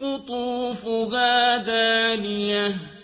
قُطُوفُهَا دَانِيَةٌ